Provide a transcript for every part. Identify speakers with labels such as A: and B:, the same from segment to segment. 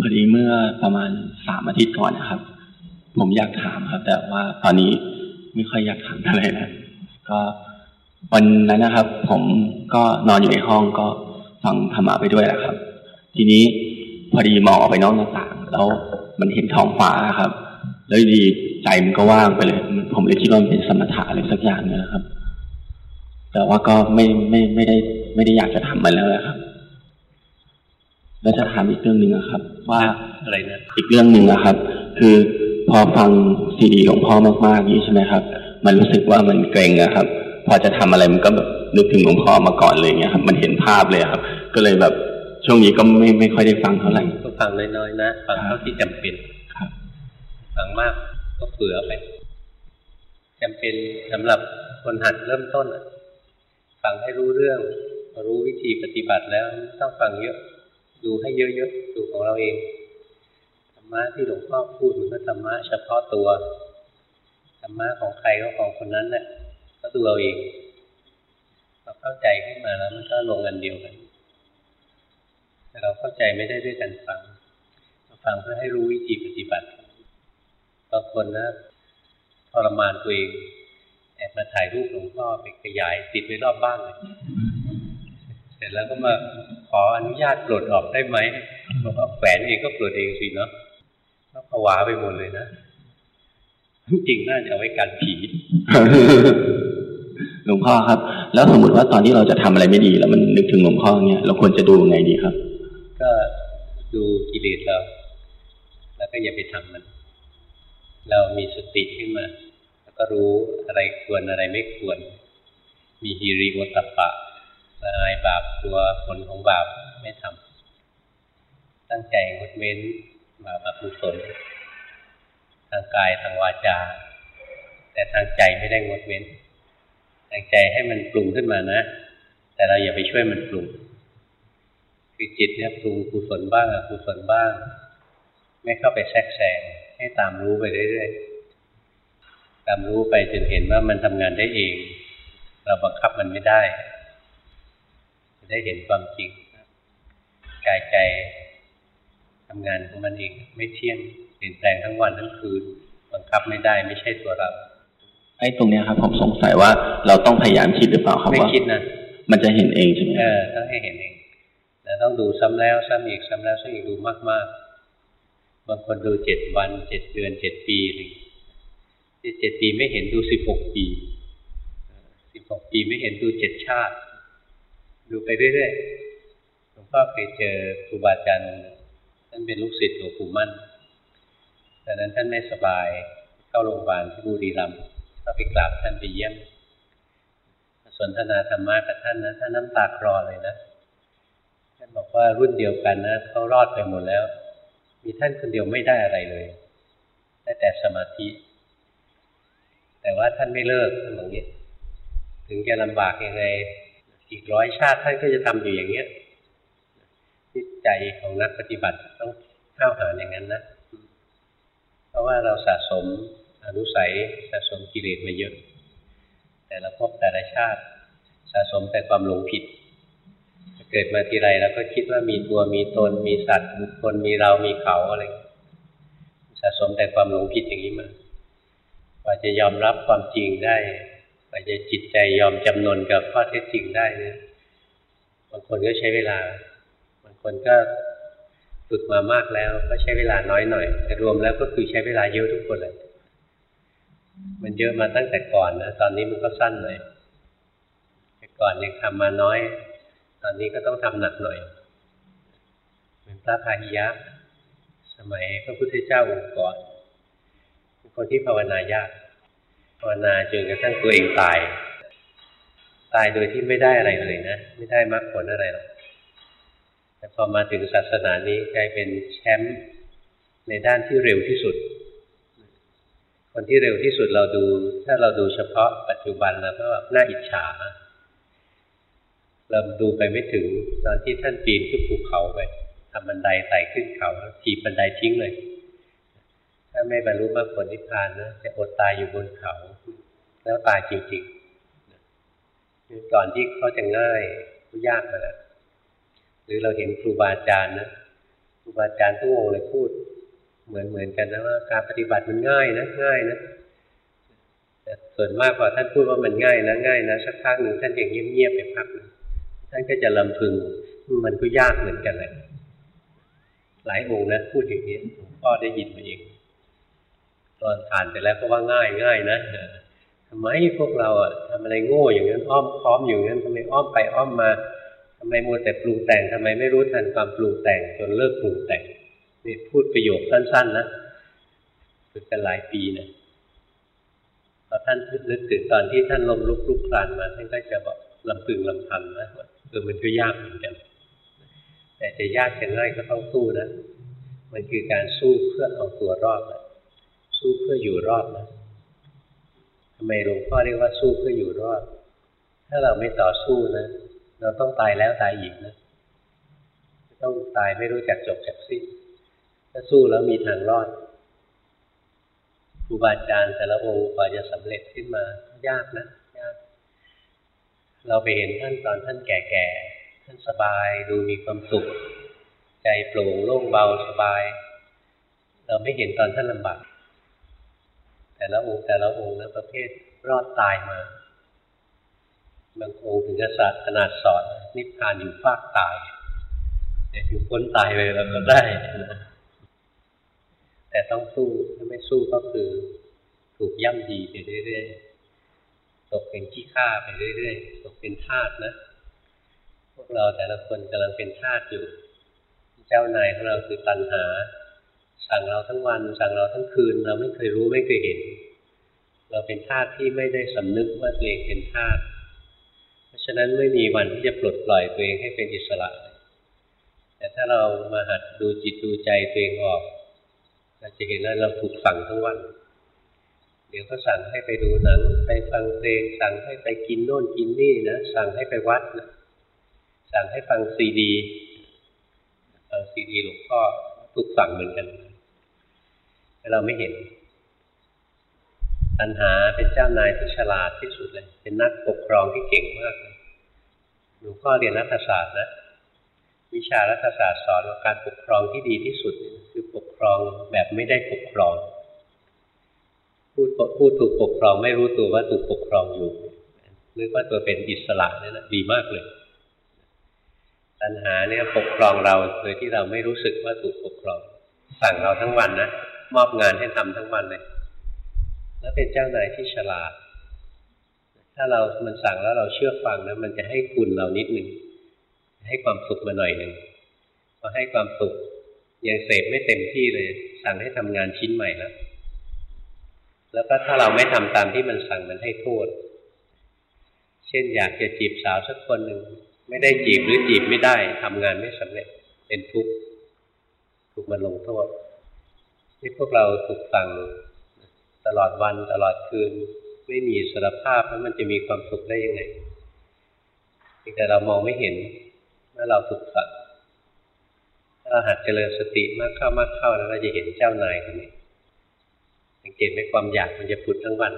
A: พอดีเมื่อประมาณสามอาทิตย์ก่อนนะครับ ผมอยากถามครับ แต่ว่าตอนนี้ไม่ค่อยอยากถามอะไรแล้วก็วันนั้นนะครับ ผมก็นอนอยู่ในห้องก็ฟังธรรมะไปด้วยแหละครับ ทีนี้พอดีมองออกไปนอกหน้าต่าง แล้วมันเห็นท้องฟ้าครับ แล้วดีใจมันก็ว่างไปเลย ผมเลยคิดว่ามันเป็นสมถะอะไรสักอย่างนะครับ แต่ว่าก็ไม่ไม่ไม่ได้ไม่ได้อยากจะทำมันแล้วนะครับ แล้วจะถามอีกเรื่องหนึ่งครับ ว่า
B: อะไรนะ
A: อีกเรื่องหนึ่งนะครับ คือพอฟังซีดีหลวงพ่อมากๆนี้ใช่ไหมครับ มันรู้สึกว่ามันเกรงนะครับ พอจะทำอะไรมันก็แบบนึกถึงหลวงพ่อมาก่อนเลยเงี้ยครับ มันเห็นภาพเลยครับ ก็เลยแบบช่วงนี้ก็ไม่ไม่ค่อยได้ฟังเท่าไหร่
B: ต้องฟังน้อยๆนะฟังเท่าที่จำเป็น
A: ครับ
B: ฟังมากก็เผื่อไปจำเป็นสำหรับคนหัดเริ่มต้นฟังให้รู้เรื่อง รู้วิธีปฏิบัติแล้วต้องฟังเยอะ ดูให้เยอะๆดูของเราเองธรรมะที่หลวงพ่อพูดมันก็ธรรมะเฉพาะตัวธรรมะของใครก็ของคนนั้นแหละก็ดูเราเองพอเข้าใจขึ้นมาแล้วมันก็ลงกันเดียวกัน แต่เราเข้าใจไม่ได้ด้วยการฟังฟังเพื่อให้รู้วิธีปฏิบัติบางคนนะทรมานตัวเองแอบมาถ่ายรูปหลวงพ่อไปขยายติดไว้รอบบ้านเลย เสร็จแล้วก็มา ขออนุญาตปลดออกได้ไหมบอกว่าแฝนเองก็ปลดเองสิเนาะก็ผวาไปหมดเลยนะจริงน่าจะเอาไว้กันผี
A: หลวงพ่อครับ แล้วสมมติว่าตอนที่เราจะทำอะไรไม่ดี แล้วมันนึกถึงหลวงพ่อเนี่ยเราควรจะดูไงดีครับ
B: ก็ดูกิเลสเราแล้วก็อย่าไปทำมัน เรามีสติขึ้นมาก็รู้อะไรควรอะไรไม่ควร มีฮิริโอตปะ ละอายบาปตัวผลของบาปไม่ทำตั้งใจงดเว้นบาปอกุศลทางกายทางวาจา แต่ทางใจไม่ได้งดเว้น ทางใจให้มันปรุงขึ้นมานะ แต่เราอย่าไปช่วยมันปรุงคือจิตเนี่ยปรุงกุศลบ้างอกุศลบ้าง ไม่เข้าไปแทรกแซงให้ตามรู้ไปเรื่อยๆตามรู้ไปจนเห็นว่ามันทำงานได้เอง เราบังคับมันไม่ได้ ได้เห็นความจริงกายใจทำงานของมันเอง ไม่เที่ยงเปลี่ยนแปลงทั้งวันทั้งคืนบังคับไม่ได้ไม่ใช่ตัวเรา
A: ไอ้ตรงนี้ครับ ผมสงสัยว่าเราต้องพยายามคิดหรือเปล่าครับ
B: ไม่คิดนะ
A: มันจะเห็นเองใช่ไหม
B: เออต้องให้เห็นเองแต่ต้องดูซ้ำแล้วซ้ำอีกซ้ำแล้วซ้ำอีกดูมากๆบางคนดูเจ็ดวันเจ็ดเดือนเจ็ดปีเลยเจ็ดปีไม่เห็นดูสิบหกปีสิบหกปีไม่เห็นดูเจ็ดชาติ ดูไปเรื่อยๆหลวงพ่อเคยเจอครูบาอาจารย์ท่านเป็นลูกศิษย์หลวงปู่มั่นตอนนั้นท่านไม่สบายเข้าโรงพยาบาลที่บุรีรัมย์ก็ไปกราบท่านไปเยี่ยมสนทนาธรรมะกับท่านนะท่านน้ำตาคลอเลยนะท่านบอกว่ารุ่นเดียวกันนะเขารอดไปหมดแล้ว มีท่านคนเดียวไม่ได้อะไรเลยได้แต่สมาธิ แต่ว่าท่านไม่เลิกท่านบอกนี้ ถึงจะลำบากยังไง อีกร้อยชาติท่านก็จะทำอยู่อย่างเนี้ยจิตใจของนักปฏิบัติต้องเข้าหาอย่างนั้นนะ เพราะว่าเราสะสมอนุสัยสะสมกิเลสมาเยอะ แต่ละพบแต่ละชาติสะสมแต่ความหลงผิด เกิดมาทีไรเราก็คิดว่ามีตัวมีตน มีสัตว์บุคคลมีเรามีเขาอะไรสะสมแต่ความหลงผิดอย่างนี้มากว่าจะยอมรับความจริงได้ กว่าจะจิตใจยอมจำนนกับข้อเท็จจริงได้เนี่ยบางคนก็ใช้เวลา บางคนก็ฝึกมามากแล้ว ก็ใช้เวลาน้อยหน่อย แต่รวมแล้วก็คือใช้เวลาเยอะทุกคนเลย มันเยอะมาตั้งแต่ก่อนนะ ตอนนี้มันก็สั้นหน่อยแต่ก่อนยังทำมาน้อย ตอนนี้ก็ต้องทำหนักหน่อย เหมือนพระพาหิยะ สมัยพระพุทธเจ้าองค์ก่อนคนที่ภาวนายาก ภาวนาจนกระทั่งตัวเองตาย ตายโดยที่ไม่ได้อะไรเลยนะ ไม่ได้มรรคผลอะไรหรอกแต่พอมาถึงศาสนานี้กลายเป็นแชมป์ในด้านที่เร็วที่สุด คนที่เร็วที่สุดเราดู ถ้าเราดูเฉพาะปัจจุบันเราก็น่าอิจฉาเราดูไปไม่ถึงตอนที่ท่านปีนขึ้นภูเขาไปทำบันไดไต่ขึ้นเขาถีบบันไดทิ้งเลย ถ้าไม่บรรลุมรรคผลนิพพานนะจะอดตายอยู่บนเขา แล้วตายจริงๆก่อนที่เขาจะง่ายก็ยากมาแล้วหรือเราเห็นครูบาอาจารย์นะครูบาอาจารย์ทุกองค์เลยพูด เหมือนเหมือนกันนะว่าการปฏิบัติมันง่ายนะง่ายนะแต่ส่วนมากพอท่านพูดว่ามันง่ายนะง่ายนะสักพักหนึ่งท่านยังเงียบๆไปพักหนึ่งท่านก็จะลำพึงมันก็ยากเหมือนกันแหละหลายองค์นะพูดอย่างนี้พ่อได้ยินมาเอง ตอนผ่านไปแล้วก็ว่าง่ายง่ายนะทำไมพวกเราอะทำอะไรโง่อย่างนั้นอ้อมค้อมอยู่นั้นทำไมอ้อมไปอ้อมมาทำไมมัวแต่ปรุงแต่งทำไมไม่รู้ทันความปรุงแต่งจนเลิกปรุงแต่งนี่พูดประโยคสั้น ๆ นะฝึกกันหลายปีนะพอท่านนึกถึงตอนที่ท่านลมลุกลุกคลานมาท่านก็จะบอกลำพึงลำพันนะเออมันก็ยากเหมือนกันแต่จะยากจะง่ายก็ต้องสู้นะ มันคือการสู้เพื่อเอาตัวรอดนะ สู้เพื่ออยู่รอดนะทำไมหลวงพ่อเรียกว่าสู้เพื่ออยู่รอด ถ้าเราไม่ต่อสู้นะ เราต้องตายแล้วตายอีกนะ ต้องตายไม่รู้จักจบจักสิ้น ถ้าสู้แล้วมีทางรอดครูบาอาจารย์แต่ละองค์กว่าจะสำเร็จขึ้นมายากนะยาก เราไปเห็นท่านตอนท่านแก่ๆ ท่านสบายดูมีความสุข ใจโปร่งโล่งเบาสบาย เราไม่เห็นตอนท่านลำบาก ละองค์แต่ละองค์นะประเภทรอดตายมาบางองค์ถึงจะสัตขนาดสอนนิพพานอยู่ฟากตายแต่ถึงพ้นตายเลยเราก็ได้นะแต่ต้องสู้ถ้าไม่สู้ก็คือถูกย่ำดีไปเรื่อยๆตกเป็นขี้ข้าไปเรื่อยๆตกเป็นทาสนะพวกเราแต่ละคนกำลังเป็นทาสอยู่ เจ้านายของเราคือตัณหา สั่งเราทั้งวันสั่งเราทั้งคืน เราไม่เคยรู้ไม่เคยเห็น เราเป็นทาสที่ไม่ได้สำนึกว่าตัวเองเป็นทาสเพราะฉะนั้นไม่มีวันที่จะปลดปล่อยตัวเองให้เป็นอิสระ แต่ถ้าเรามาหัดดูจิตดูใจตัวเองออกเราจะเห็นว่าเราถูกสั่งทั้งวัน เดี๋ยวก็สั่งให้ไปดูหนังไปฟังเพลง สั่งให้ไปกินโน่นกินนี่นะสั่งให้ไปวัดนะสั่งให้ฟังซีดีฟังซีดีหลวงพ่อถูกสั่งเหมือนกัน แต่เราไม่เห็น ตัณหาเป็นเจ้านายที่ฉลาดที่สุดเลย เป็นนักปกครองที่เก่งมากเลยหลวงพ่อเรียนรัฐศาสตร์นะวิชารัฐศาสตร์สอนว่าการปกครองที่ดีที่สุด คือปกครองแบบไม่ได้ปกครอง พูดพูดถูกปกครองไม่รู้ตัวว่าถูกปกครองอยู่นึกว่าตัวเป็นอิสระนี่นะดีมากเลยตัณหาเนี่ยปกครองเราโดยที่เราไม่รู้สึกว่าถูกปกครอง สั่งเราทั้งวันนะ มอบงานให้ทำทั้งวันเลย แล้วเป็นเจ้านายที่ฉลาด ถ้าเรามันสั่งแล้วเราเชื่อฟังนะมันจะให้คุณเรานิดหนึ่งให้ความสุขมาหน่อยหนึ่งพอให้ความสุขยังเสพไม่เต็มที่เลย สั่งให้ทำงานชิ้นใหม่แล้วแล้วก็ถ้าเราไม่ทำตามที่มันสั่งมันให้โทษ เช่นอยากจะจีบสาวสักคนหนึ่งไม่ได้จีบหรือจีบไม่ได้ทำงานไม่สำเร็จเป็นทุกข์ถูกมันลงโทษ ที่พวกเราถูกสั่งตลอดวันตลอดคืน ไม่มีสารภาพแล้วมันจะมีความสุขได้ยังไงแต่เรามองไม่เห็นว่าเราถูกสั่งถ้าเราหัดเจริญสติมากเข้ามากเข้าแล้วเราจะเห็นเจ้านายคนนี้สังเกตไหมความอยากมันจะพุดทั้งวัน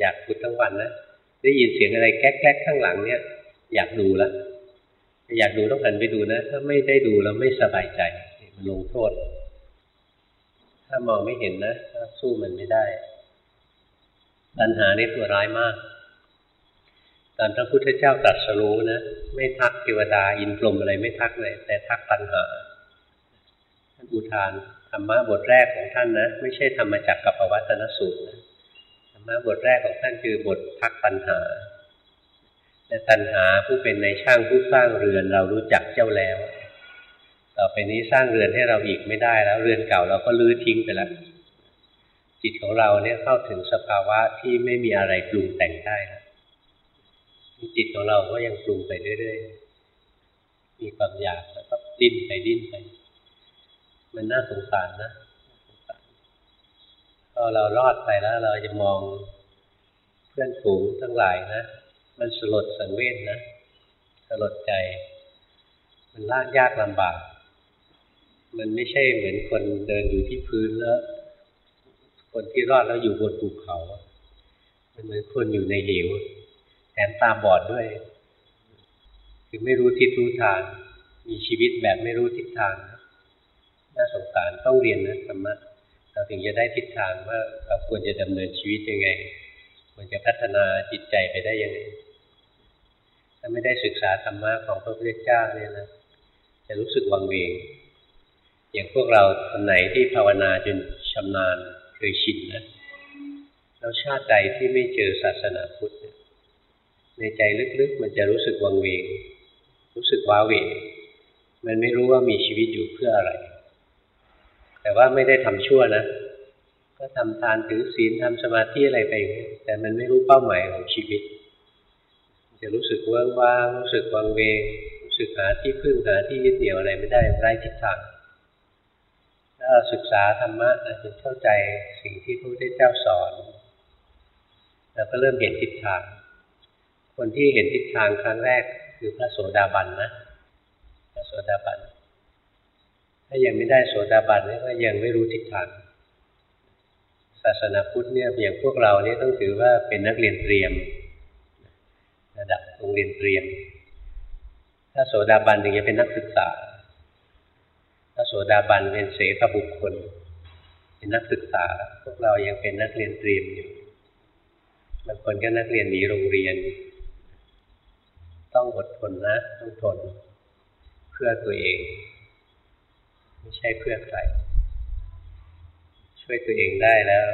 B: อยากพุดทั้งวันนะได้ยินเสียงอะไรแก๊กแก๊กข้างหลังเนี่ย อยากดูแล้วอยากดูต้องหันไปดูนะ ถ้าไม่ได้ดูแล้วไม่สบายใจมันลงโทษ ถ้ามองไม่เห็นนะสู้มันไม่ได้ตัณหาในตัวร้ายมากตอนพระพุทธเจ้าตรัสรู้นะไม่ทักเทวดาอินพรหมอะไรไม่ทักเลย แต่ทักตัณหาท่านอุทานธรรมะบทแรกของท่านนะ ไม่ใช่ธรรมจักรกับปวัตนสูตรนะธรรมะบทแรกของท่านคือบททักตัณหาแต่ตัณหาผู้เป็นในช่างผู้สร้างเรือนเรารู้จักเจ้าแล้ว ต่อไปนี้สร้างเรือนให้เราอีกไม่ได้แล้ว เรือนเก่าเราก็ลื้อทิ้งไปแล้วจิตของเราเนี่ยเข้าถึงสภาวะที่ไม่มีอะไรปรุงแต่งได้แล้วจิตของเราก็ยังปรุงไปเรื่อยๆมีความอยากแล้วก็ดิ้นไปดิ้นไป มันน่าสงสารนะพอเรารอดไปแล้ว เราจะมองเพื่อนฝูงทั้งหลายนะมันสลดสังเวชนะสลดใจ มันลากยากลำบาก มันไม่ใช่เหมือนคนเดินอยู่ที่พื้นแล้ว คนที่รอดแล้วอยู่บนภูเขามันเหมือนคนอยู่ในเหวแถมตาบอดด้วย คือไม่รู้ทิศรู้ทาง มีชีวิตแบบไม่รู้ทิศทางน่าสงสารต้องเรียนนะธรรมะเราถึงจะได้ทิศทางว่าเราควรจะดำเนินชีวิตยังไงควรจะพัฒนาจิตใจไปได้ยังไง ถ้าไม่ได้ศึกษาธรรมะของพระพุทธเจ้าเนี่ยนะจะรู้สึกวังเวง อย่างพวกเราคนไหนที่ภาวนาจนชำนาญเคยชินนะแล้วชาติใดที่ไม่เจอศาสนาพุทธ ในใจลึกๆ มันจะรู้สึกวังเวง รู้สึกว้าเหวมันไม่รู้ว่ามีชีวิตอยู่เพื่ออะไร แต่ว่าไม่ได้ทำชั่วนะ ก็ทำทานถือศีลทำสมาธิอะไรไปอย่างนี้แต่มันไม่รู้เป้าหมายของชีวิต จะรู้สึกว่างว่างรู้สึกวังเวง รู้สึกหาที่พึ่งหาที่ยึดเหนี่ยวอะไรไม่ได้ไร้ทิศทาง เราศึกษาธรรมะเราจะเข้าใจสิ่งที่พระพุทธเจ้าสอนเราก็เริ่มเห็นทิศทาง คนที่เห็นทิศทางครั้งแรกคือพระโสดาบันนะ พระโสดาบัน ถ้ายังไม่ได้โสดาบันนี่ก็ยังไม่รู้ทิศทาง ศาสนาพุทธเนี่ยอย่างพวกเราเนี่ยต้องถือว่าเป็นนักเรียนเตรียม ระดับโรงเรียนเตรียม ถ้าโสดาบันถึงจะเป็นนักศึกษา ถ้าโสดาบันเป็นเสขบุคคล เป็นนักศึกษา พวกเรายังเป็นนักเรียนเตรียมอยู่บางคนก็นักเรียนหนีโรงเรียน ต้องอดทนนะต้องทน เพื่อตัวเอง ไม่ใช่เพื่อใคร ช่วยตัวเองได้แล้ว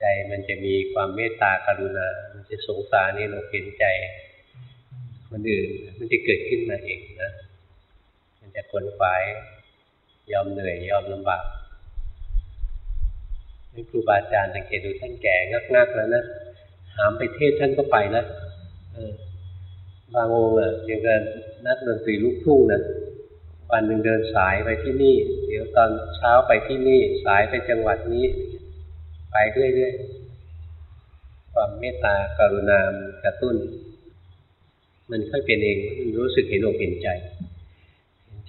B: ใจมันจะมีความเมตตากรุณา มันจะสงสารนี่เราเห็นใจคนอื่นมันจะเกิดขึ้นมาเองนะ มันจะคนฝ่าย ยอมเหนื่อยยอมลำบากนี่ครูบาอาจารย์สังเกตดูท่านแก่งักๆแล้วนะถามไปเทศท่านก็ไปนะออบางองค์อะยังเดินนักดนตรีลูกทุ่งนะวันหนึ่งเดินสายไปที่นี่ เดี๋ยวตอนเช้าไปที่นี่ สายไปจังหวัดนี้ ไปเรื่อยๆความเมตตากรุณากระตุ้น มันค่อยเป็นเองมันรู้สึกเห็นอกเห็นใจ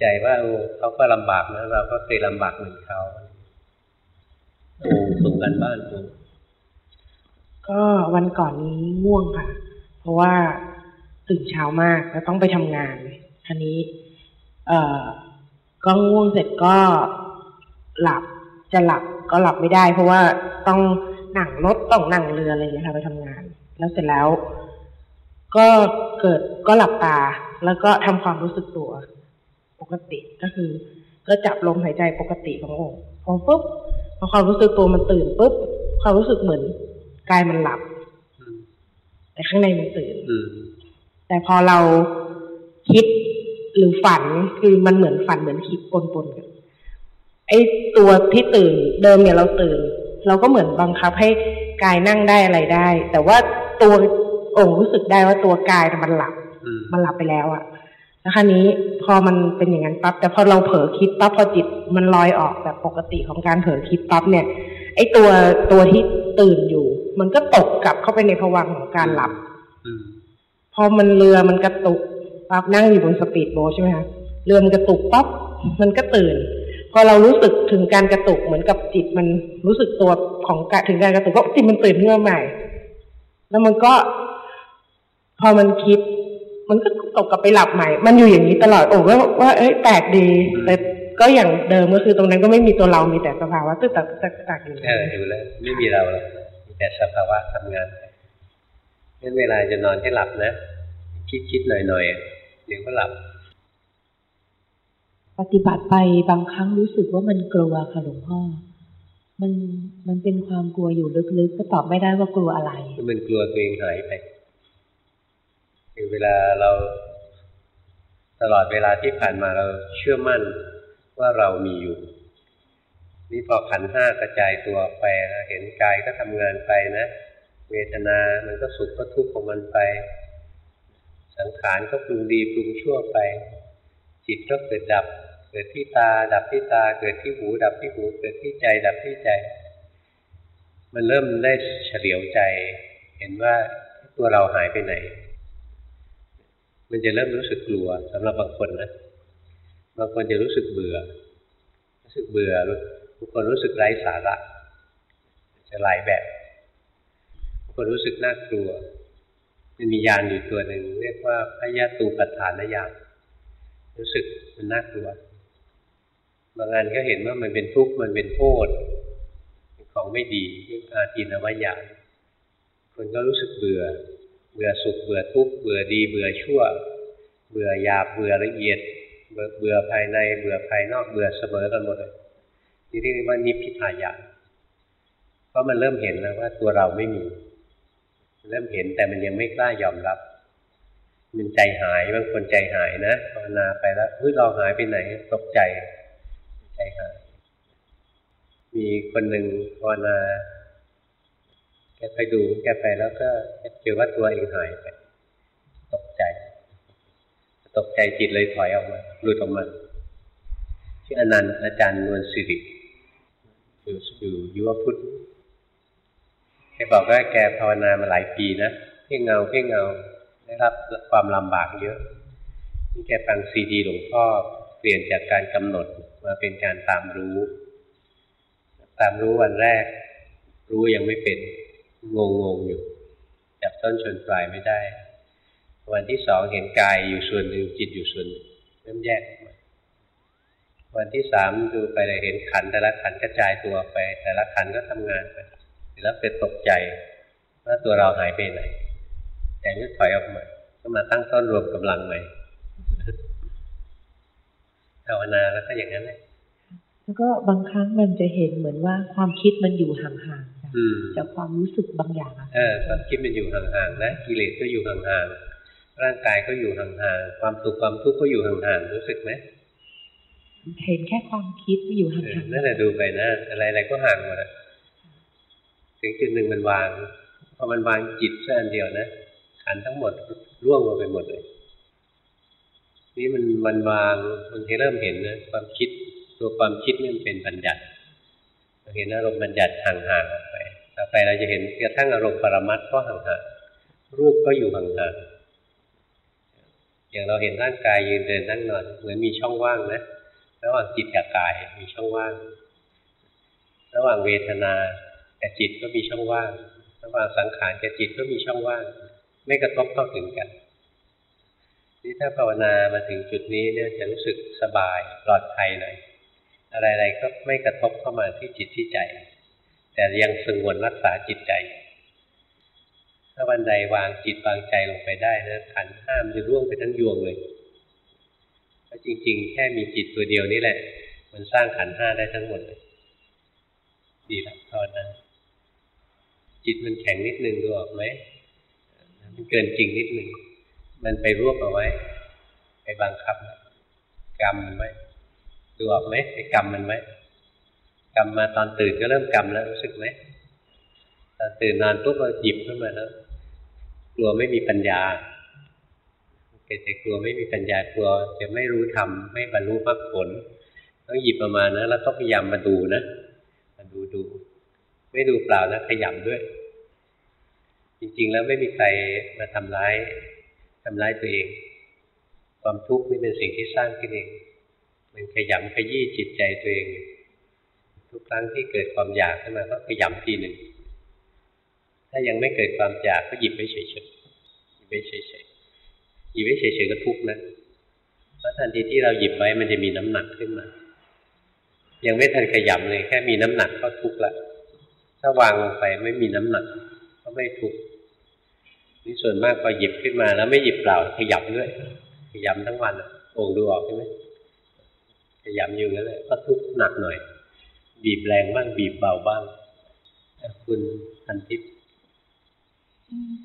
B: ใจว่าเขาก็ลำบากนะเราก็เคยลำบากเหมือนเขาโอ้ส่งกันบ้านโอ้
C: ก็วันก่อนนี้ง่วงค่ะ เพราะว่าตื่นเช้ามากแล้วต้องไปทำงานทีนี้ เอ่อก็ง่วงเสร็จก็หลับจะหลับก็หลับไม่ได้ เพราะว่าต้องนั่งรถต้องนั่งเรืออะไรอย่างเงี้ยค่ะไปทำงาน แล้วเสร็จแล้ว ก็เกิดก็หลับตา แล้วก็ทำความรู้สึกตัว ปกติก็คือ ก็จับลมหายใจปกติขององค์พอปุ๊บพอความรู้สึกตัวมันตื่นปุ๊บความรู้สึกเหมือนกายมันหลับ
B: อืม
C: แต่ข้างในมันตื่น
B: อืม
C: แต่พอเราคิดหรือฝันคือมันเหมือนฝันเหมือนคิดปนๆกันไอ้ตัวที่ตื่นเดิมเนี่ยเราตื่น เราก็เหมือนบังคับให้กายนั่งได้อะไรได้ แต่ว่าตัวองค์รู้สึกได้ว่าตัวกายน่ะมันหลับ
B: อืม
C: มันหลับไปแล้วอะ แล้วคราวนี้พอมันเป็นอย่างนั้นปั๊บแต่พอเราเผลอคิดปั๊บพอจิตมันลอยออกแบบปกติของการเผลอคิดปั๊บเนี่ย ไอ้ตัวตัวที่ตื่นอยู่ มันก็ตกกลับเข้าไปในภวังค์ของการหลับ
B: อืม
C: พอมันเรือมันกระตุกปั๊บนั่งอยู่บนสปีดโบ๊ทใช่ไหมคะเรือมันกระตุกปั๊บมันก็ตื่น พอเรารู้สึกถึงการกระตุกเหมือนกับจิตมันรู้สึกตัวของการถึงการกระตุกก็จิตมันตื่นขึ้นมาใหม่ แล้วมันก็ พอมันคิด มันก็ตกกลับไปหลับใหม่ มันอยู่อย่างนี้ตลอดโอ้ว่าว่าเอ้ยแปลกดี แต่ก็อย่างเดิมก็คือตรงนั้นก็ไม่มีตัวเรามีแต่สภาวะตึ๊กตักตึ๊กตักตึ๊กตักอยู่
B: เอออยู่แล้วไม่มีเราหรอกมีแต่สภาวะทำงานไปงั้นเวลาจะนอนให้หลับนะ คิดคิดหน่อยหน่อยๆเดี๋ยวก็หลับ
D: ปฏิบัติไปบางครั้งรู้สึกว่ามันกลัวค่ะหลวงพ่อมันมันเป็นความกลัวอยู่ลึกๆ ก็ตอบไม่ได้ว่ากลัวอะไร
B: คือมันกลัวตัวเองหายไป คือเวลาเราตลอดเวลาที่ผ่านมาเราเชื่อมั่นว่าเรามีอยู่นี่พอขันห้ากระจายตัวไปเห็นกายก็ทำงานไปนะ เวทนามันก็สุขก็ทุกข์ของมันไป สังขารก็ปรุงดีปรุงชั่วไป จิตก็เกิดดับ เกิดที่ตา ดับที่ตา เกิดที่หู ดับที่หู เกิดที่ใจ ดับที่ใจ มันเริ่มได้เฉลียวใจ เห็นว่าตัวเราหายไปไหน มันจะเริ่มรู้สึกกลัวสำหรับบางคนนะบางคนจะรู้สึกเบื่อ รู้สึกเบื่อบางคนรู้สึกไร้สาระ จะหลายแบบบางคนรู้สึกน่ากลัว มันมียานอยู่ตัวหนึ่งเรียกว่าพยาตูปฐานยานรู้สึกมันน่ากลัว บางงานก็เห็นว่ามันเป็นทุกข์มันเป็นโทษของไม่ดีอาทินวายาคนก็รู้สึกเบื่อ เบื่อสุขเบื่อทุกข์เบื่อดีเบื่อชั่ว เบื่อหยาบเบื่อละเอียด เบื่อเบื่อภายในเบื่อภายนอกเบื่อเสมอกันหมดเลยนี่เรียกว่านิพพิทายานเพราะมันเริ่มเห็นแล้วว่าตัวเราไม่มี เริ่มเห็นแต่มันยังไม่กล้ายอมรับมันใจหายบางคนใจหายนะภาวนาไปแล้วเฮ้ยเราหายไปไหนตกใจ ใจหาย มีคนหนึ่งภาวนา แกไปดูแกไปแล้วก็เจอว่าตัวเองหายไปตกใจ ตกใจจิตเลยถอยออกมาหลุดออกมาชื่ออนันต์อาจารย์นวลสิริอยู่อยู่ยุวพุทธแกบอกว่าแกภาวนามาหลายปีนะเพ่งเงาเพ่งเงาได้รับความลำบากเยอะนี่แกฟังซีดีหลวงพ่อเปลี่ยนจากการกำหนดมาเป็นการตามรู้ ตามรู้วันแรก รู้ยังไม่เป็น งงงอยู่ จับต้นชนปลายไม่ได้ วันที่สองเห็นกายอยู่ส่วนหนึ่งจิตอยู่ส่วนเริ่มแยกวันที่สามดูไปเลยเห็นขันแต่ละขันกระจายตัวไป แต่ละขันก็ทำงานไปแล้วเป็นตกใจว่าตัวเราหายไปไหนใจก็ถอยออกมาก็มาตั้งต้นรวมกำลังใหม่ภาวนาแล้วก็อย่างนั้นเลย
D: แล้วก็บางครั้งมันจะเห็นเหมือนว่าความคิดมันอยู่ห่างๆ จากความรู้สึกบางอย่าง
B: เออความคิดมันอยู่ห่างๆนะกิเลสก็อยู่ห่างๆร่างกายก็อยู่ห่างๆความสุขความทุกข์ก็อยู่ห่างๆรู้สึกไหม
D: เห็นแค่ความคิดอยู่ห่าง
B: ๆนั่นแหละดูไปนะอะไรๆก็ห่างหมดถึงจุดหนึ่งมันวางพอมันวางจิตแค่อันเดียวนะขันทั้งหมดร่วงลงไปหมดเลยนี่มันมันวางมันเริ่มเห็นนะความคิด ตัวความคิดนี่มันเป็นบัญญัติเราเห็นอารมณ์บัญญัติห่างๆออกไป ต่อไปเราจะเห็นกระทั่งอารมณ์ปรมัตก็ห่างๆรูปก็อยู่ห่างๆอย่างเราเห็นร่างกายยืนเดินนั่งนอนเหมือนมีช่องว่างนะระหว่างจิตกับกายมีช่องว่าง ระหว่างเวทนากับจิตก็มีช่องว่าง ระหว่างสังขารกับจิตก็มีช่องว่าง ไม่กระทบเข้าถึงกันนี่ถ้าภาวนามาถึงจุดนี้เนี่ยจะรู้สึกสบายปลอดภัยหน่อยอะไรๆก็ไม่กระทบเข้ามาที่จิตที่ใจ แต่ยังสงวนรักษาจิตใจ ถ้าวันใดวางจิตวางใจลงไปได้นะขันห้ามจะร่วงไปทั้งยวงเลยเพราะจริง ๆ แค่มีจิตตัวเดียวนี่แหละ มันสร้างขันห้าได้ทั้งหมดเลย ดีละตอนนั้นจิตมันแข็งนิดนึงดูออกไหมมันเกินจริงนิดนึง มันไปรวบเอาไว้ ไปบังคับกรรมมันไว้ดูออกไหมไอ้กรรมมันไหม กรรมมาตอนตื่นก็เริ่มกรรมแล้วรู้สึกไหมตอนตื่นนอนปุ๊บเราหยิบขึ้นมาแล้วกลัวไม่มีปัญญาเกิดจากกลัวไม่มีปัญญากลัวจะไม่รู้ทำไม่บรรลุมรรคผลต้องหยิบประมาณนะแล้วก็พยายามมาดูนะมาดูดู ไม่ดูเปล่านะขยำด้วย จริง ๆ แล้วไม่มีใครมาทำร้ายทำร้ายตัวเอง ความทุกข์นี่เป็นสิ่งที่สร้างขึ้นเองมันขยำขยี้จิตใจตัวเอง ทุกครั้งที่เกิดความอยากขึ้นมาก็ขยำทีหนึ่ง ถ้ายังไม่เกิดความอยากก็หยิบไว้เฉยๆหยิบไว้เฉยๆหยิบไว้เฉยๆก็ทุกข์นะเพราะทันทีที่เราหยิบไว้มันจะมีน้ำหนักขึ้นมา ยังไม่ทันขยำเลยแค่มีน้ำหนักก็ทุกข์ละถ้าวางลงไปไม่มีน้ำหนัก ก็ไม่ทุกข์นี่ส่วนมากพอหยิบขึ้นมา แล้วไม่หยิบเปล่าขยับด้วยขยำทั้งวันโอ่งดูออกใช่ไหมขยำอยู่นั่นแหละก็ทุกข์หนักหน่อย บีบแรงบ้างบีบเบาบ้างคุณพันทิพย์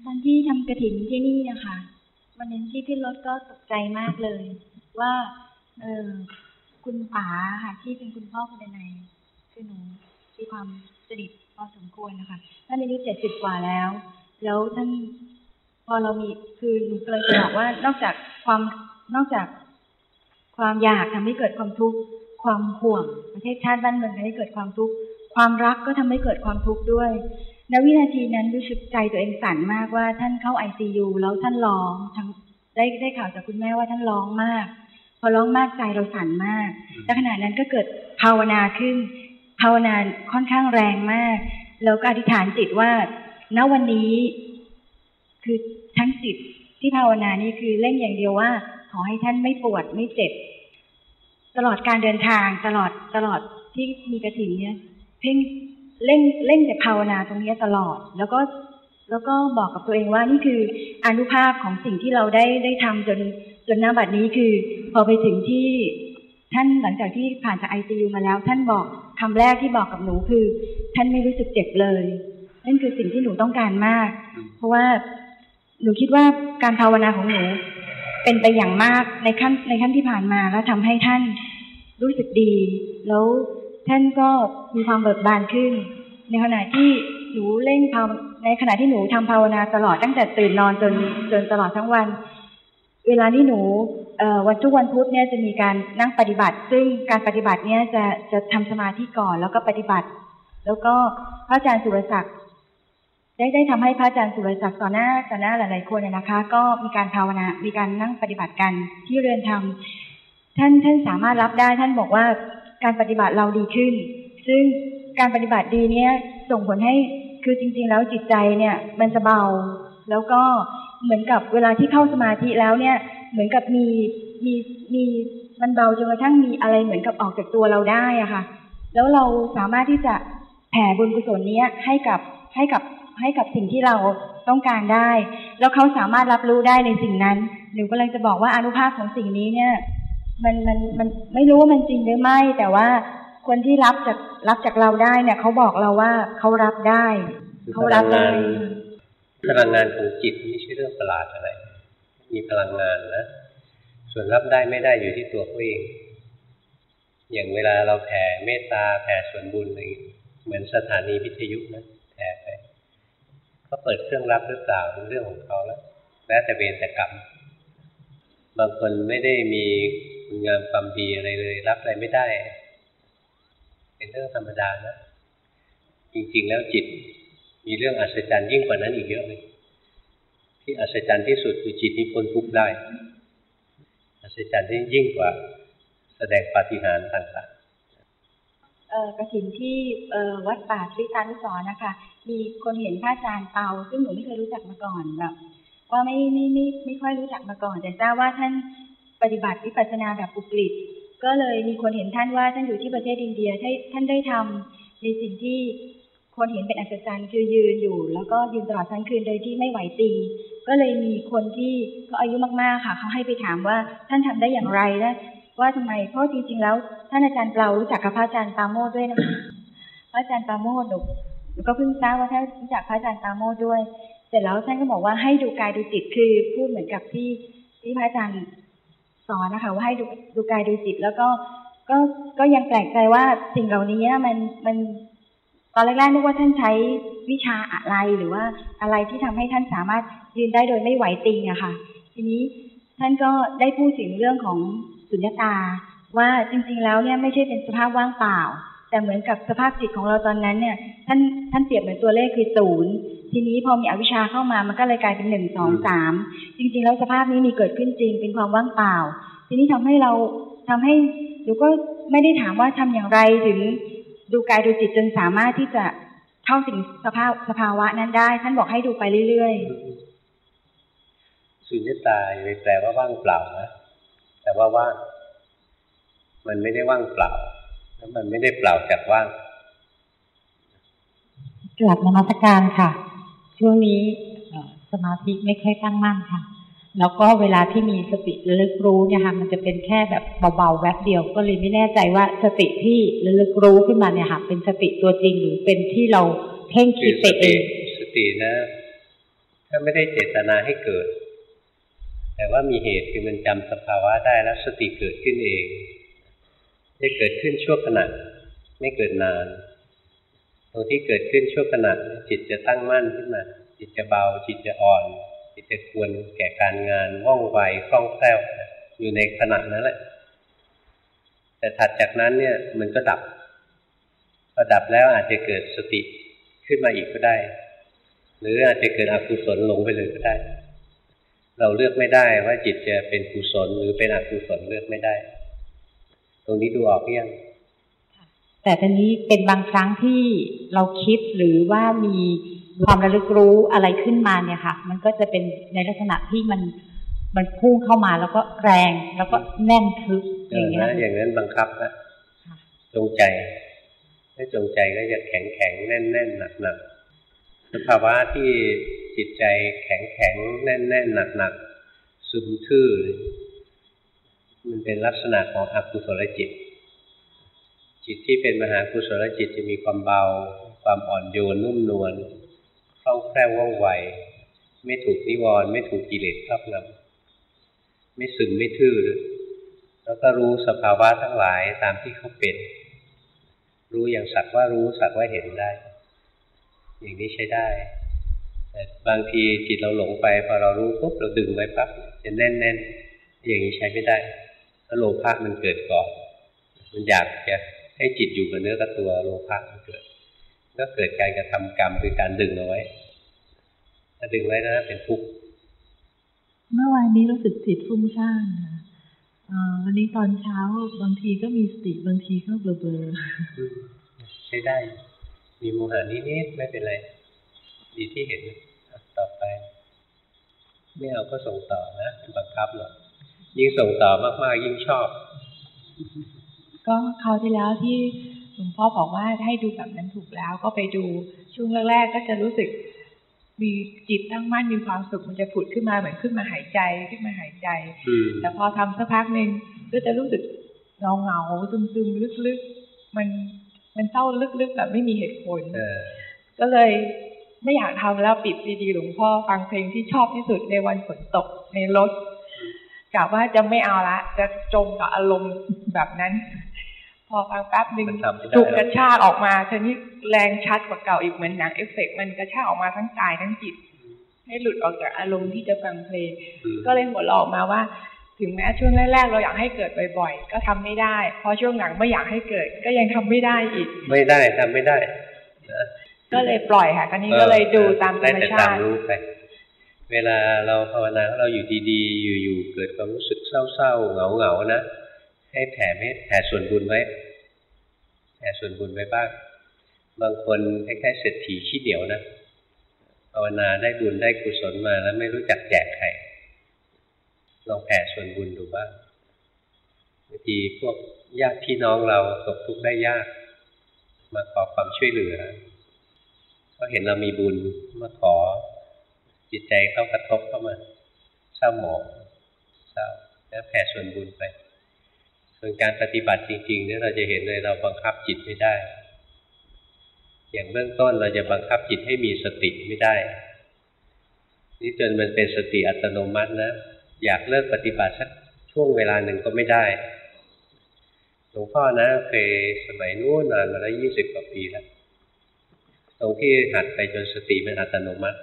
E: ตอนที่ทำกระถิ่นที่นี่นะคะวันนั้นที่พี่รถก็ตกใจมากเลย ว่าเออคุณป๋าค่ะที่เป็นคุณพ่อคุณนายคือหนูมีความสนิทพอสมควรนะคะท่านอายุเจ็ดสิบกว่าแล้ว แล้วท่านพอเรามีคือหนูเคยจะบอกว่านอกจากความนอกจากความอยากทำให้เกิดความทุกข์ ความห่วง ประเทศชาติบ้านเมืองทำให้เกิดความทุกข์ความรักก็ทำให้เกิดความทุกข์ด้วยณวินาทีนั้นรู้สึกใจตัวเองสั่นมากว่าท่านเข้าไอซียูแล้วท่านร้องทั้งได้ได้ข่าวจากคุณแม่ว่าท่านร้องมาก พอร้องมากใจเราสั่นมากและขณะนั้นก็เกิดภาวนาขึ้น ภาวนาค่อนข้างแรงมาก แล้วก็อธิษฐานจิตว่า ณวันนี้ คือทั้งจิตที่ภาวนานี่คือเร่งอย่างเดียวว่า ขอให้ท่านไม่ปวดไม่เจ็บ ตลอดการเดินทางตลอดตลอดที่มีกระถิ่นเนี่ยเพ่งเล่นเล่นแต่ภาวนาตรงนี้ตลอด แล้วก็แล้วก็บอกกับตัวเองว่านี่คืออนุภาพของสิ่งที่เราได้ได้ทำจนจนหน้าบัดนี้คือ พอไปถึงที่ท่านหลังจากที่ผ่านจากไอซียูมาแล้ว ท่านบอกคำแรกที่บอกกับหนูคือ ท่านไม่รู้สึกเจ็บเลย นั่นคือสิ่งที่หนูต้องการมาก เพราะว่าหนูคิดว่าการภาวนาของหนู เป็นไปอย่างมากในขั้นในขั้นที่ผ่านมาแล้วทำให้ท่านรู้สึกดี แล้วท่านก็มีความเบิกบานขึ้น ในขณะที่หนูเล่งภาวในขณะที่หนูทำภาวนาตลอดตั้งแต่ตื่นนอนจนจนตลอดทั้งวัน เวลาที่หนูวันทุกวันพุธเนี่ยจะมีการนั่งปฏิบัติ ซึ่งการปฏิบัติเนี่ยจะจะทำสมาธิก่อนแล้วก็ปฏิบัติ แล้วก็พระอาจารย์สุรศักดิ์ ได้ได้ทำให้พระอาจารย์สุรศักดิ์ต่อหน้าต่อหน้าหลายๆคนนะคะ ก็มีการภาวนา มีการนั่งปฏิบัติกันที่เรือนธรรมท่านท่านสามารถรับได้ท่านบอกว่าการปฏิบัติเราดีขึ้น ซึ่งการปฏิบัติดีเนี่ยส่งผลให้คือจริง ๆ แล้วจิตใจเนี่ยมันจะเบา แล้วก็เหมือนกับเวลาที่เข้าสมาธิแล้วเนี่ยเหมือนกับมีมีมีมันเบาจนกระทั่งมีอะไรเหมือนกับออกจากตัวเราได้อะค่ะ แล้วเราสามารถที่จะแผ่บุญกุศลนี้ให้กับให้กับ ให้กับสิ่งที่เราต้องการได้ แล้วเขาสามารถรับรู้ได้ในสิ่งนั้น หนูกำลังจะบอกว่าอนุภาพของสิ่งนี้เนี่ย มันมันมันไม่รู้ว่ามันจริงหรือไม่ แต่ว่าคนที่รับจากรับจากเราได้เนี่ย เขาบอกเราว่าเขารับได้เขารับได้
B: พลังงานของจิตไม่ใช่เรื่องประหลาดอะไร มีพลังงานนะ ส่วนรับได้ไม่ได้อยู่ที่ตัวเขาเอง อย่างเวลาเราแผ่เมตตาแผ่ส่วนบุญอะไรเหมือนสถานีวิทยุนะ เปิดเครื่องรับหรือเปล่าเป็นเรื่องของเขาแล้วแล้วแต่เวรแต่กรรมบางคนไม่ได้มีคุณงามความดีอะไรเลย รับอะไรไม่ได้ เป็นเรื่องธรรมดานะจริงๆแล้วจิต มีเรื่องอัศจรรย์ยิ่งกว่านั้นอีกเยอะเลยที่อัศจรรย์ที่สุดคือจิตที่พ้นทุกข์ได้อัศจรรย์ที่ยิ่งกว่า แสดงปาฏิหาริย์ต่างๆ
E: กระถินที่วัดป่าทริตานุสรนะคะ มีคนเห็นพระอาจารย์เปา ซึ่งหนูไม่เคยรู้จักมาก่อนแบบว่าไม่ไม่ไม่ไม่ค่อยรู้จักมาก่อน แต่ทราบว่าท่านปฏิบัติวิปัสสนาแบบปุกฤษก็เลยมีคนเห็นท่านว่าท่านอยู่ที่ประเทศอินเดียท่านได้ทำในสิ่งที่คนเห็นเป็นอัศจรรย์คือยืนอยู่ แล้วก็ยืนตลอดทั้งคืนโดยที่ไม่ไหวตี ก็เลยมีคนที่ก็อายุมากๆค่ะ เขาให้ไปถามว่าท่านทำได้อย่างไรนะ ว่าทำไมเพราะจริง ๆ แล้วท่านอาจารย์เปล่ารู้จักกับพระอาจารย์ปาโมดด้วยนะคะพระอาจารย์ปาโมดหนูก็เพิ่งทราบว่าท่านรู้จักพระอาจารย์ปาโมดด้วย เสร็จแล้วท่านก็บอกว่าให้ดูกายดูจิตคือพูดเหมือนกับที่ที่พระอาจารย์สอนนะคะ ว่าให้ดูดูกายดูจิต แล้วก็ก็ก็ยังแปลกใจว่าสิ่งเหล่านี้มันมันตอนแรกๆนึกว่าท่านใช้วิชาอะไรหรือว่าอะไรที่ทำให้ท่านสามารถยืนได้โดยไม่ไหวติงอะค่ะ ทีนี้ท่านก็ได้พูดถึงเรื่องของ สุญญตา ว่าจริงๆแล้วเนี่ยไม่ใช่เป็นสภาพว่างเปล่า แต่เหมือนกับสภาพจิตของเราตอนนั้นเนี่ยท่านท่านเปรียบเหมือนตัวเลขคือศูนย์ทีนี้พอมีอวิชชาเข้ามามันก็เลยกลายเป็นหนึ่งสองสามจริงๆแล้วสภาพนี้มีเกิดขึ้นจริงเป็นความว่างเปล่า ทีนี้ทำให้เราทำให้หนูก็ไม่ได้ถามว่าทำอย่างไรถึงดูกายดูจิตจนสามารถที่จะเข้าถึงสภาพสภาวะนั้นได้ ท่านบอกให้ดูไปเรื่อย
B: ๆสุญญตาอย่าไปแปลว่าว่างเปล่านะ แต่ว่าว่างมันไม่ได้ว่างเปล่า แล้วมันไม่ได้เปล่าจากว่าง
D: กลับนมัสการค่ะ ช่วงนี้สมาธิไม่ค่อยตั้งมั่นค่ะ แล้วก็เวลาที่มีสติระลึกรู้เนี่ยค่ะมันจะเป็นแค่แบบเบาๆแวบเดียว ก็เลยไม่แน่ใจว่าสติที่ระลึกรู้ขึ้นมาเนี่ยค่ะเป็นสติตัวจริงหรือเป็นที่เราเพ่งคิดไปเอง
B: สตินะ ถ้าไม่ได้เจตนาให้เกิด แต่ว่ามีเหตุคือมันจำสภาวะได้แล้วสติเกิดขึ้นเองจะเกิดขึ้นชั่วขณะไม่เกิดนาน ตรงที่เกิดขึ้นชั่วขณะจิตจะตั้งมั่นขึ้นมา จิตจะเบา จิตจะอ่อน จิตจะควรแก่การงานว่องไวคล่องแคล่วอยู่ในขณะนั้นแหละ แต่ถัดจากนั้นเนี่ยมันก็ดับพอดับแล้วอาจจะเกิดสติขึ้นมาอีกก็ได้ หรืออาจจะเกิดอกุศลหลงไปเลยก็ได้ เราเลือกไม่ได้ว่าจิตจะเป็นกุศลหรือเป็นอกุศลเลือกไม่ได้ ตรงนี้ดูออกยัง
D: แต่ทีนี้เป็นบางครั้งที่เราคิดหรือว่ามีความระลึกรู้อะไรขึ้นมาเนี่ยค่ะ มันก็จะเป็นในลักษณะที่มันมันพุ่งเข้ามาแล้วก็แรง แล้วก็แน่นทึบ
B: เออนะอย่างนั้นบังคับนะจงใจ ถ้าจงใจก็จะแข็งแข็งแน่นแน่นหนักหนัก สภาวะที่จิตใจแข็งแข็งแน่นแน่นหนักหนักซึมทื่อ มันเป็นลักษณะของอกุศลจิต จิตที่เป็นมหากุศลจิตจะมีความเบา ความอ่อนโยนนุ่มนวลคล่องแคล่วว่องไวไม่ถูกนิวรณ์ไม่ถูกกิเลสครอบงำไม่ซึมไม่ทื่อแล้วก็รู้สภาวะทั้งหลายตามที่เขาเป็น รู้อย่างสักว่ารู้สักว่าเห็นได้ อย่างนี้ใช้ได้ แต่บางทีจิตเราหลงไปพอเรารู้ปุ๊บเราดึงไว้ปั๊บจะแน่นแน่นอย่างนี้ใช้ไม่ได้ถ้าโลภะมันเกิดก่อน มันอยากจะให้จิตอยู่กับเนื้อกับตัวโลภะมันเกิด ก็เกิดการกระทำกรรมคือการดึงเอาไว้ถ้าดึงไว้นะเป็นทุกข์
F: เมื่อวานนี้รู้สึกจิตฟุ้งซ่านค่ะวันนี้ตอนเช้าบางทีก็มีสติบางทีก็เบลอเบลอ
B: ใช้ได้ มีโมหะนิดๆไม่เป็นไร ดีที่เห็นต่อไป ไม่เอาก็ส่งต่อนะบังคับหรอกยิ่งส่งต่อมากๆ ยิ่งชอบ
G: ก็คราวที่แล้วที่หลวงพ่อบอกว่าให้ดูแบบนั้นถูกแล้วก็ไปดูช่วงแรกๆก็จะรู้สึกมีจิตตั้งมั่นมีความสุขมันจะผุดขึ้นมาเหมือนขึ้นมาหายใจขึ้นมาหายใจ แต่พอทำสักพักหนึ่งก็จะรู้สึกเงาเงาซึมซึมลึกๆ มัน มันเศร้าลึกๆแบบไม่มีเหตุผลก็เลยไม่อยากทำแล้วปิดซีดีหลวงพ่อฟังเพลงที่ชอบที่สุดในวันฝนตกในรถกะว่าจะไม่เอาละ จะจมกับอารมณ์แบบนั้น พอฟังแป๊บหนึ่งถูกกระชากออกมาทีนี้แรงชัดกว่าเก่าอีกเหมือนหนังเอฟเฟกมันกระชากออกมาทั้งกายทั้งจิต ให้หลุดออกจากอารมณ์ที่จะฟังเพลง ก็เลยหัวเราะออกมาว่า ถึงแม้ช่วงแรกๆเราอยากให้เกิดบ่อยๆ ก็ทำไม่ได้ พอช่วงหลังไม่อยากให้เกิด ก็ยังทำไม่ได้อีก
B: ไม่ได้ทำไม่ได้
G: ก็เลยปล่อยค่ะคราวนี้ก็เลยดูตามธรรมชาติ
B: รู้ไป เวลาเราภาวนาเราอยู่ดีๆ อยู่ๆ เกิดความรู้สึกเศร้าๆ เหงาๆ นะ ให้แผ่ไม่แผ่ส่วนบุญไว้ แผ่ส่วนบุญไว้บ้าง บางคนคล้ายๆเศรษฐีขี้เหนียวนะ ภาวนาได้บุญได้กุศลมาแล้วไม่รู้จักแจกใคร ลองแผ่ส่วนบุญดูบ้างบางทีพวกญาติพี่น้องเราตกทุกข์ได้ยาก มาขอความช่วยเหลือก็เห็นเรามีบุญมาขอจิตใจเข้ากระทบเข้ามาเศร้าหมองเศร้าแล้วแผ่ส่วนบุญไปส่วนการปฏิบัติจริงๆเนี่ยเราจะเห็นเลยเราบังคับจิตไม่ได้ อย่างเบื้องต้นเราจะบังคับจิตให้มีสติไม่ได้ นี่จนมันเป็นสติอัตโนมัตินะ อยากเลิกปฏิบัติสักช่วงเวลาหนึ่งก็ไม่ได้ หลวงพ่อนะเคยสมัยนู้นนานมาแล้วยี่สิบกว่าปีแล้ว ตรงที่หัดไปจนสติเป็นอัตโนมัติ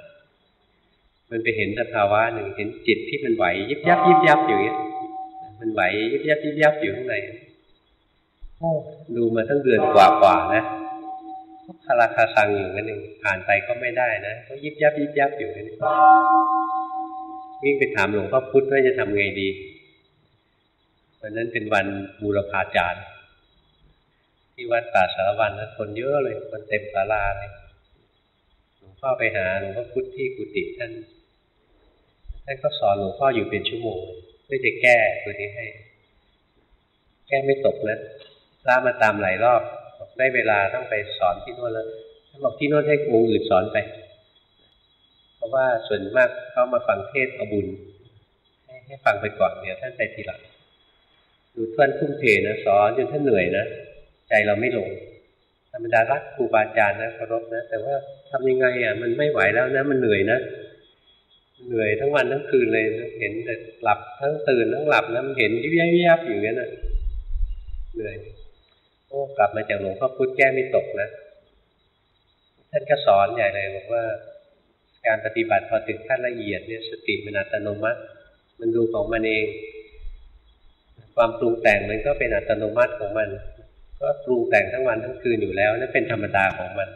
B: มันไปเห็นสภาวะหนึ่งเห็นจิตที่มันไหว ยิบยับยิบยับอยู่เนี้ยมันไหวยิบยับยิบยับอยู่ข้างในดูมาตั้งเดือนกว่ากว่านะคาราคาซังอยู่กันหนึ่งผ่านไปก็ไม่ได้นะก็ยิบยับยิบยับอยู่กัน วิ่งไปถามหลวงพ่อพุธว่าจะทำไงดีวันนั้นเป็นวันบูรพาจารย์ ที่วัดป่าสารวันนะคนเยอะเลย คนเต็มศาลาเลยหลวงพ่อไปหาหลวงพ่อพุธที่กุฏิท่านท่านก็สอนหลวงพ่ออยู่เป็นชั่วโมงเพื่อจะแก้ตัวนี้ให้ แก้ไม่ตกนะลามาตามหลายรอบบอกได้เวลาต้องไปสอนที่โน่นแล้วท่านบอกที่โน่นให้องค์อื่นสอนไป ราะว่าส่วนมากเข้ามาฟังเทศเอาบุญ ให้ให้ฟังไปก่อนเดี๋ยวท่านไปทีหลังดูท่านทุ่มเทนะสอนจนท่านเหนื่อยนะใจเราไม่ลงธรรมดารักครูบาอาจารย์นะเคารพนะ แต่ว่าทำยังไงอะ มันไม่ไหวแล้วนะ มันเหนื่อยนะเหนื่อยทั้งวันทั้งคืนเลยนะเห็นแต่หลับทั้งตื่นทั้งหลับนะมันเห็นยิบยับยับอยู่อย่างนั้นเหนื่อยโอ้กลับมาจากหลวงพ่อพุธแก้ไม่ตกนะท่านก็สอนใหญ่เลยบอกว่า การปฏิบัติพอถึงขั้นละเอียดเนี่ยสติมันอัตโนมัติ มันดูของมันเอง ความปรุงแต่งมันก็เป็นอัตโนมัติของมัน ก็ปรุงแต่งทั้งวันทั้งคืนอยู่แล้วนั่นเป็นธรรมดาของมัน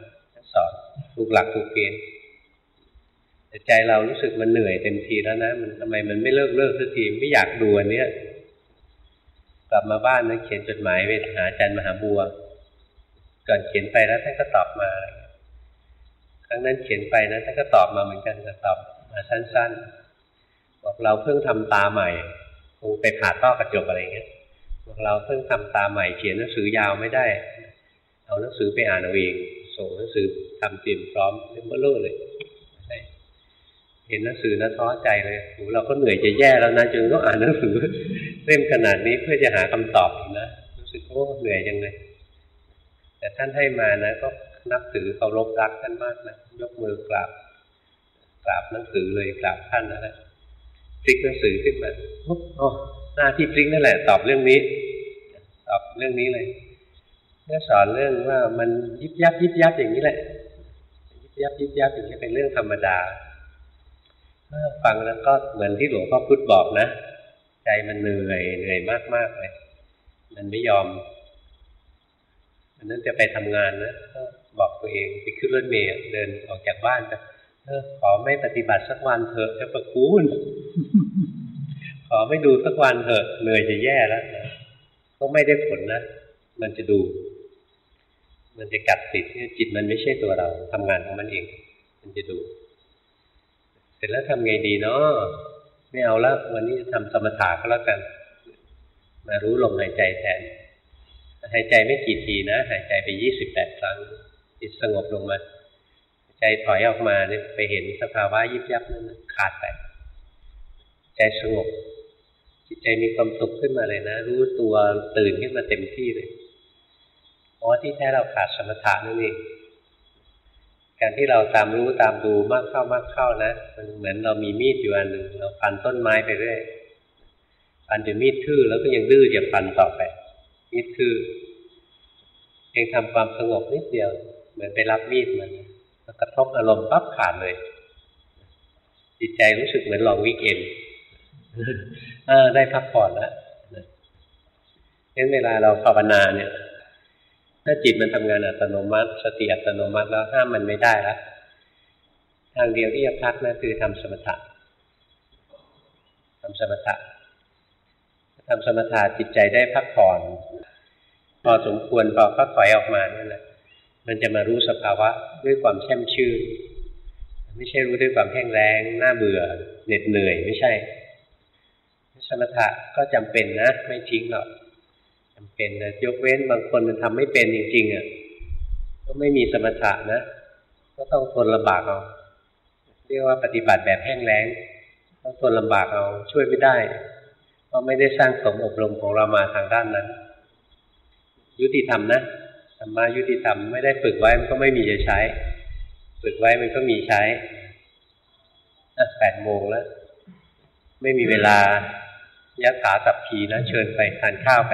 B: สอนถูกหลักถูกเกณฑ์แต่ใจเรารู้สึกมันเหนื่อยเต็มทีแล้วนะมันทำไมมันไม่เลิกเลิกสักทีไม่อยากดูอันเนี้ยกลับมาบ้านนะเขียนจดหมายไปหาอาจารย์มหาบัวก่อนเขียนไปแล้วท่านก็ตอบมาครั้ั้งนั้นเขียนไปนะท่านก็ตอบมาเหมือนกันแต่ตอบมาสั้นๆ บอกเราเพิ่งทำตาใหม่คงไปผ่าต้อกระจกอะไรเงี้ยพวกเราเพิ่งทำตาใหม่เขียนหนังสือยาวไม่ได้ เอาหนังสือไปอ่านเอาเอง ส่งหนังสือทำเตรียมพร้อมเรื่องเบลอเลยเห็นหนังสือนะท้อใจเลยโหเราก็เหนื่อยจะแย่แล้วนะจึงต้องอ่านหนังสือเล่มขนาดนี้เพื่อจะหาคำตอบนะรู้สึกโอ้เหนื่อยจังเลยแต่ท่านให้มานะก็ นับถือเคารพรักท่านมากนะยกมือกราบกราบหนังสือเลยกราบท่านนะนะพลิกหนังสือขึ้นมาโอ้หน้าที่พลิกนั่นแหละ ตอบเรื่องนี้ ตอบเรื่องนี้เลยเมื่อสอนเรื่องว่ามันยิบยับยิบยับอย่างนี้แหละ ยิบยับยิบยับอย่างนี้เป็นเรื่องธรรมดาฟังแล้วก็เหมือนที่หลวงพ่อพุธบอกนะ ใจมันเหนื่อยเหนื่อยมากๆเลย มันไม่ยอม อันนั้นจะไปทำงานนะก็บอกตัวเองไปขึ้นรถเมล์เดินออกจากบ้านไปเออขอไม่ปฏิบัติสักวันเถอะจะประคุณขอไม่ดูสักวันเถอะเหนื่อยจะแย่แล้วนะก็ไม่ได้ผลนะมันจะดู มันจะกัดติดจิตมันไม่ใช่ตัวเราทำงานของมันเอง มันจะดู เสร็จแล้วทำไงดีเนาะไม่เอาละวันนี้จะทำสมถะก็แล้วกัน มารู้ลมหายใจแทน หายใจไม่กี่ทีนะ หายใจไปยี่สิบแปดครั้งจิตสงบลงมา ใจถอยออกมาเนี่ยไปเห็นสภาวะยิบยับนั้นขาดไปใจสงบ จิตใจมีความสุขขึ้นมาเลยนะ รู้ตัวตื่นขึ้นมาเต็มที่เลยอ๋อที่แท้เราขาดสมถะนั่นเองการที่เราตามรู้ตามดูมากเข้ามากเข้านะมันเหมือนเรามีมีดอยู่อันหนึ่งเราฟันต้นไม้ไปเรื่อยฟันจนมีดทื่อแล้วก็ยังดื้อจะฟันต่อไป มีดทื่อเองทำความสงบนิดเดียว เหมือนไปรับมีดมันกระทบอารมณ์ปั๊บขาดเลย จิตใจรู้สึกเหมือนลองวิกเอนได้พักผ่อนแล้วงั้นเวลาเราภาวนาเนี่ย ถ้าจิตมันทำงานอัตโนมัติ สติอัตโนมัติแล้วห้ามมันไม่ได้แล้วทางเดียวที่จะพักนะคือทำสมถะทำสมถะ ทำสมถะจิตใจได้พักผ่อนพอสมควรพอก็ถอยออกมาเนี่ยนะมันจะมารู้สภาวะด้วยความแช่มชื่น ไม่ใช่รู้ด้วยความแห้งแรงน่าเบื่อเหน็ดเหนื่อยไม่ใช่ สมถะก็จำเป็นนะ ไม่ทิ้งหรอกจำเป็นนะยกเว้นบางคนมันทำไม่เป็นจริงๆอะก็ไม่มีสมถะนะ ก็ต้องทนลำบากเอาเรียกว่าปฏิบัติแบบแห้งแล้งต้องทนลำบากเอาช่วยไม่ได้ ก็ไม่ได้สร้างสมอบรมของเรามาทางด้านนั้น ยุติธรรมนะธรรมายุติธรรมไม่ได้ฝึกไว้มันก็ไม่มีจะใช้ ฝึกไว้มันก็มีใช้แปดโมงแล้ว ไม่มีเวลายะถาสับพีนะเชิญไปทานข้าวไป